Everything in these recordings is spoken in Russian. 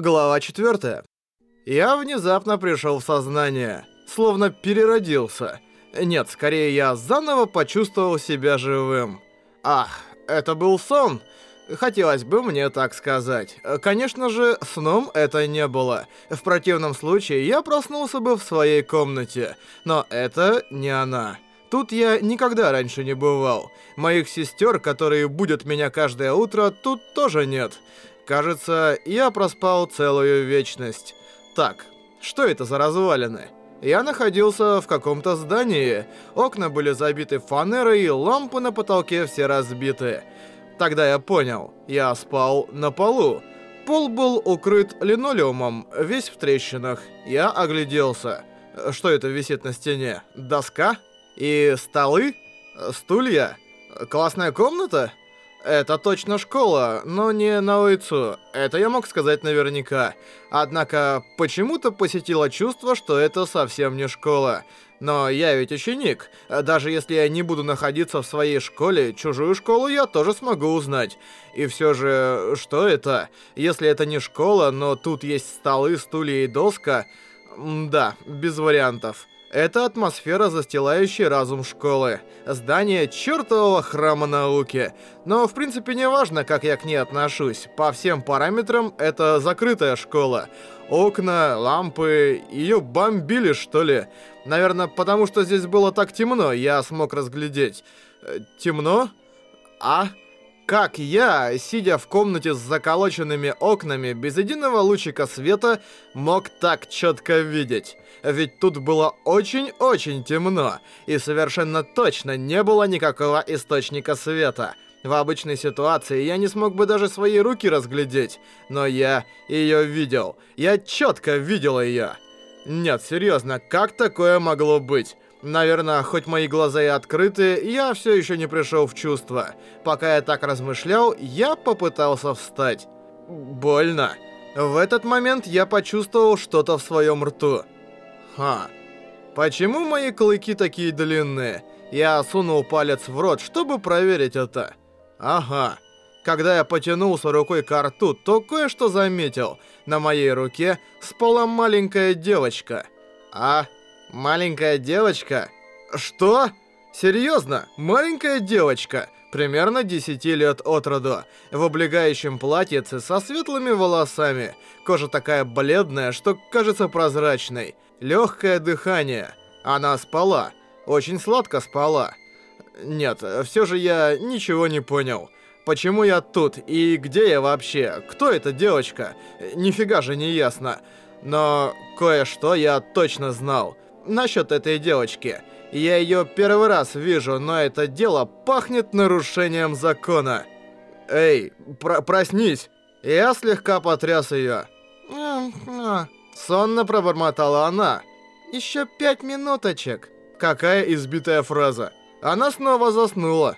Глава 4. Я внезапно пришел в сознание, словно переродился. Нет, скорее я заново почувствовал себя живым. Ах, это был сон. Хотелось бы мне так сказать. Конечно же, сном это не было. В противном случае я проснулся бы в своей комнате. Но это не она. Тут я никогда раньше не бывал. Моих сестер, которые будут меня каждое утро, тут тоже нет. Кажется, я проспал целую вечность. Так, что это за развалины? Я находился в каком-то здании. Окна были забиты фанерой, лампы на потолке все разбиты. Тогда я понял, я спал на полу. Пол был укрыт линолеумом, весь в трещинах. Я огляделся. Что это висит на стене? Доска? И столы? Стулья? Классная комната? Это точно школа, но не на улицу. Это я мог сказать наверняка. Однако, почему-то посетило чувство, что это совсем не школа. Но я ведь ученик. Даже если я не буду находиться в своей школе, чужую школу я тоже смогу узнать. И все же, что это? Если это не школа, но тут есть столы, стулья и доска... Да, без вариантов. Это атмосфера, застилающая разум школы. Здание чертового храма науки. Но в принципе не важно, как я к ней отношусь. По всем параметрам это закрытая школа. Окна, лампы, ее бомбили что ли? Наверное, потому что здесь было так темно, я смог разглядеть. Э, темно? А? Как я, сидя в комнате с заколоченными окнами, без единого лучика света, мог так четко видеть? Ведь тут было очень-очень темно, и совершенно точно не было никакого источника света. В обычной ситуации я не смог бы даже свои руки разглядеть, но я ее видел. Я четко видел ее. Нет, серьезно, как такое могло быть? Наверное, хоть мои глаза и открыты, я все еще не пришел в чувство. Пока я так размышлял, я попытался встать. Больно. В этот момент я почувствовал что-то в своем рту. Ха. Почему мои клыки такие длинные? Я сунул палец в рот, чтобы проверить это. Ага. Когда я потянулся рукой к рту, то кое-что заметил. На моей руке спала маленькая девочка. А... Маленькая девочка? Что? Серьезно? Маленькая девочка? Примерно 10 лет от роду. В облегающем платьице со светлыми волосами. Кожа такая бледная, что кажется прозрачной. Легкое дыхание. Она спала. Очень сладко спала. Нет, все же я ничего не понял. Почему я тут и где я вообще? Кто эта девочка? Нифига же не ясно. Но кое-что я точно знал насчет этой девочки. Я ее первый раз вижу, но это дело пахнет нарушением закона. Эй, про проснись. Я слегка потряс ее. Сонно пробормотала она. Еще пять минуточек. Какая избитая фраза. Она снова заснула.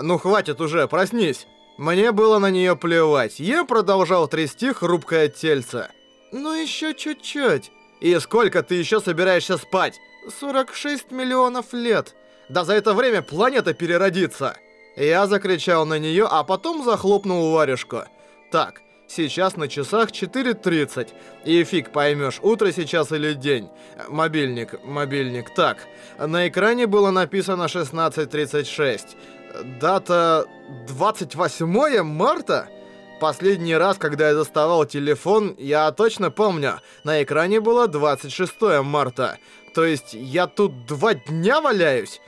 Ну хватит уже, проснись. Мне было на нее плевать. Я продолжал трясти хрупкое тельце. Ну еще чуть-чуть. И сколько ты еще собираешься спать? 46 миллионов лет. Да за это время планета переродится. Я закричал на нее, а потом захлопнул варежку. Так, сейчас на часах 4.30. И фиг поймешь, утро сейчас или день. Мобильник, мобильник. Так, на экране было написано 16.36. Дата 28 марта? Последний раз, когда я доставал телефон, я точно помню, на экране было 26 марта. То есть я тут два дня валяюсь?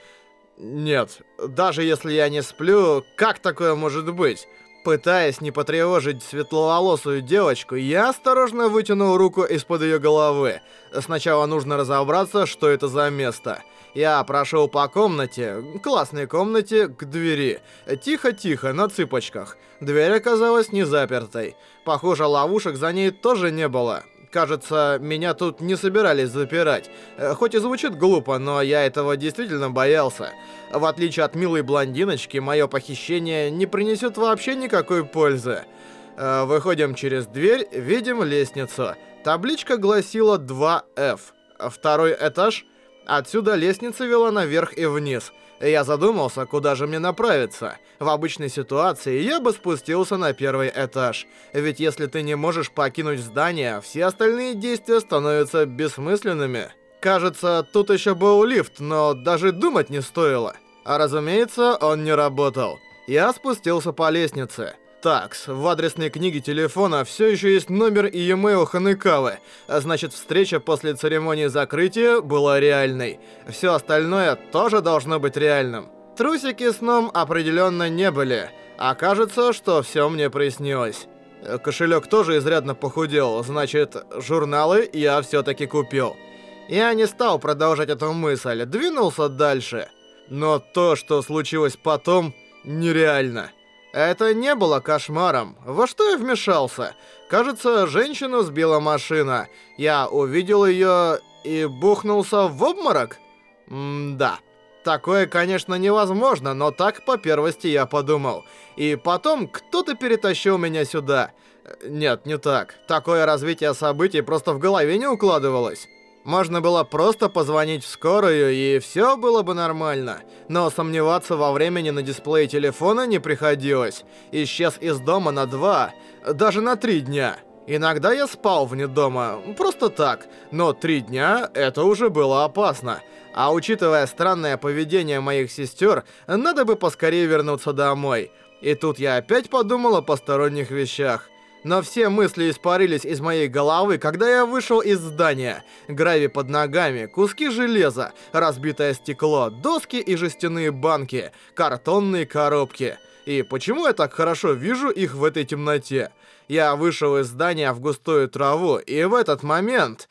Нет, даже если я не сплю, как такое может быть? Пытаясь не потревожить светловолосую девочку, я осторожно вытянул руку из-под ее головы. Сначала нужно разобраться, что это за место. Я прошел по комнате, классной комнате, к двери. Тихо-тихо, на цыпочках. Дверь оказалась не запертой. Похоже, ловушек за ней тоже не было. Кажется, меня тут не собирались запирать. Э, хоть и звучит глупо, но я этого действительно боялся. В отличие от милой блондиночки, мое похищение не принесет вообще никакой пользы. Э, выходим через дверь, видим лестницу. Табличка гласила 2F. Второй этаж. Отсюда лестница вела наверх и вниз. Я задумался, куда же мне направиться. В обычной ситуации я бы спустился на первый этаж. Ведь если ты не можешь покинуть здание, все остальные действия становятся бессмысленными. Кажется, тут еще был лифт, но даже думать не стоило. А разумеется, он не работал. Я спустился по лестнице. Такс, в адресной книге телефона все еще есть номер и e-mail Ханекавы, а значит встреча после церемонии закрытия была реальной. Все остальное тоже должно быть реальным. Трусики сном определенно не были, а кажется, что все мне приснилось. Кошелек тоже изрядно похудел, значит, журналы я все-таки купил. Я не стал продолжать эту мысль, двинулся дальше. Но то, что случилось потом, нереально. Это не было кошмаром. Во что я вмешался? Кажется, женщину сбила машина. Я увидел ее и бухнулся в обморок? М-да. Такое, конечно, невозможно, но так по первости я подумал. И потом кто-то перетащил меня сюда. Нет, не так. Такое развитие событий просто в голове не укладывалось. Можно было просто позвонить в скорую, и все было бы нормально. Но сомневаться во времени на дисплее телефона не приходилось. Исчез из дома на два, даже на три дня. Иногда я спал вне дома, просто так. Но три дня — это уже было опасно. А учитывая странное поведение моих сестер, надо бы поскорее вернуться домой. И тут я опять подумал о посторонних вещах. Но все мысли испарились из моей головы, когда я вышел из здания. Гравий под ногами, куски железа, разбитое стекло, доски и жестяные банки, картонные коробки. И почему я так хорошо вижу их в этой темноте? Я вышел из здания в густую траву, и в этот момент...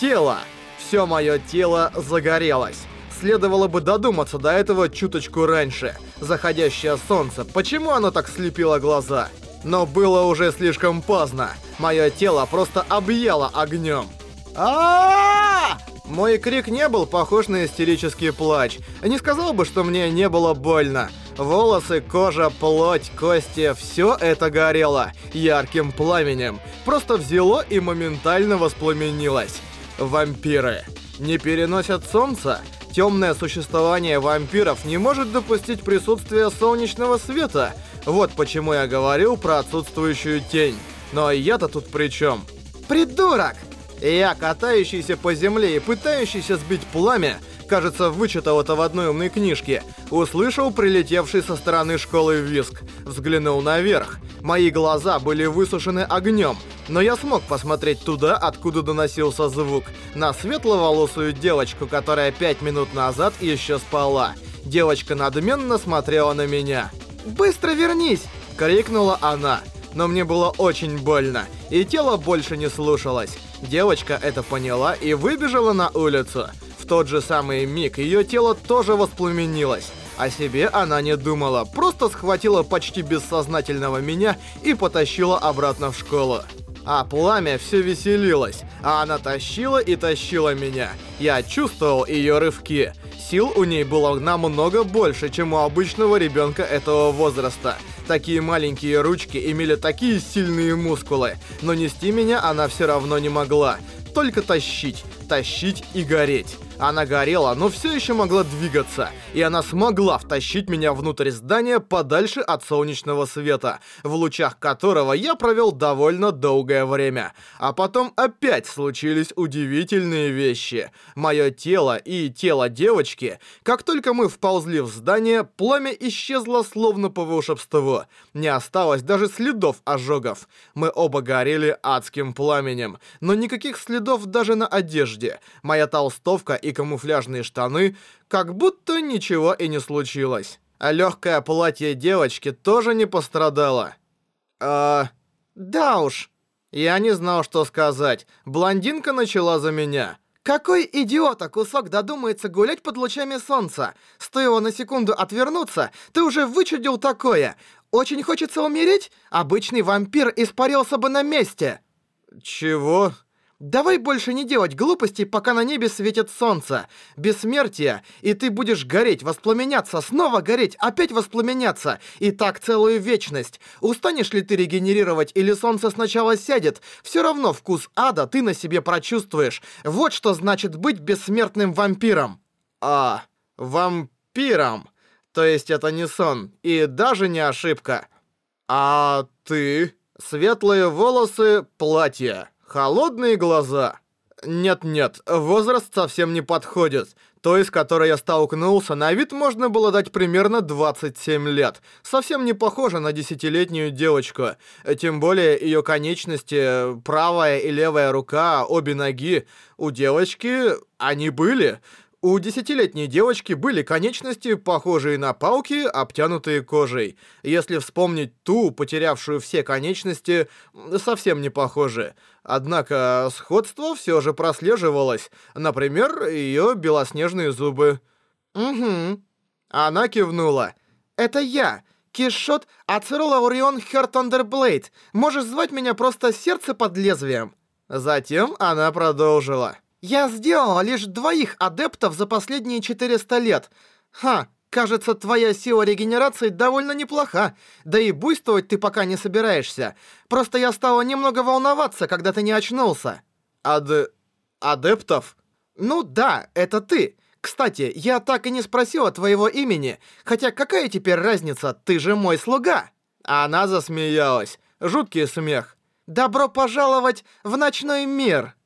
Тело! Все мое тело загорелось. Следовало бы додуматься до этого чуточку раньше. Заходящее солнце, почему оно так слепило глаза? Но было уже слишком поздно. Мое тело просто объяло огнем. а Мой крик не был похож на истерический плач. Не сказал бы, что мне не было больно. Волосы, кожа, плоть, кости – все это горело ярким пламенем. Просто взяло и моментально воспламенилось. Вампиры не переносят солнца? Темное существование вампиров не может допустить присутствия солнечного света – вот почему я говорил про отсутствующую тень. Но я-то тут при чем? Придурок! Я, катающийся по земле и пытающийся сбить пламя, кажется, вычитал это в одной умной книжке, услышал прилетевший со стороны школы виск, взглянул наверх. Мои глаза были высушены огнем, но я смог посмотреть туда, откуда доносился звук, на светловолосую девочку, которая пять минут назад еще спала. Девочка надменно смотрела на меня. «Быстро вернись!» — крикнула она. Но мне было очень больно, и тело больше не слушалось. Девочка это поняла и выбежала на улицу. В тот же самый миг ее тело тоже воспламенилось. О себе она не думала, просто схватила почти бессознательного меня и потащила обратно в школу. А пламя все веселилось, а она тащила и тащила меня. Я чувствовал ее рывки. Сил у ней было намного больше, чем у обычного ребенка этого возраста. Такие маленькие ручки имели такие сильные мускулы, но нести меня она все равно не могла. Только тащить, тащить и гореть. Она горела, но все еще могла двигаться, и она смогла втащить меня внутрь здания подальше от солнечного света, в лучах которого я провел довольно долгое время. А потом опять случились удивительные вещи. Мое тело и тело девочки, как только мы вползли в здание, пламя исчезло словно по волшебству. Не осталось даже следов ожогов. Мы оба горели адским пламенем, но никаких следов даже на одежде. Моя толстовка и камуфляжные штаны, как будто ничего и не случилось. А легкое платье девочки тоже не пострадало. А, да уж. Я не знал, что сказать. Блондинка начала за меня. Какой идиота кусок додумается гулять под лучами солнца? Стоило на секунду отвернуться, ты уже вычудил такое. Очень хочется умереть? Обычный вампир испарился бы на месте. Чего? Давай больше не делать глупостей, пока на небе светит солнце. Бессмертие, и ты будешь гореть, воспламеняться, снова гореть, опять воспламеняться. И так целую вечность. Устанешь ли ты регенерировать или солнце сначала сядет, все равно вкус ада ты на себе прочувствуешь. Вот что значит быть бессмертным вампиром. А, вампиром. То есть это не сон и даже не ошибка. А ты? Светлые волосы, платье, холодные глаза. Нет-нет, возраст совсем не подходит. Той, с которой я столкнулся, на вид можно было дать примерно 27 лет. Совсем не похожа на десятилетнюю девочку. Тем более ее конечности, правая и левая рука, обе ноги, у девочки они были. У десятилетней девочки были конечности, похожие на палки, обтянутые кожей. Если вспомнить ту, потерявшую все конечности, совсем не похожи. Однако сходство все же прослеживалось. Например, ее белоснежные зубы. «Угу». Она кивнула. «Это я, Кишот Ацерола Орион Хертондерблейд. Можешь звать меня просто Сердце под лезвием». Затем она продолжила. Я сделала лишь двоих адептов за последние 400 лет. Ха, кажется, твоя сила регенерации довольно неплоха. Да и буйствовать ты пока не собираешься. Просто я стала немного волноваться, когда ты не очнулся. Ад... адептов? Ну да, это ты. Кстати, я так и не спросила твоего имени. Хотя какая теперь разница, ты же мой слуга. Она засмеялась. Жуткий смех. «Добро пожаловать в ночной мир!»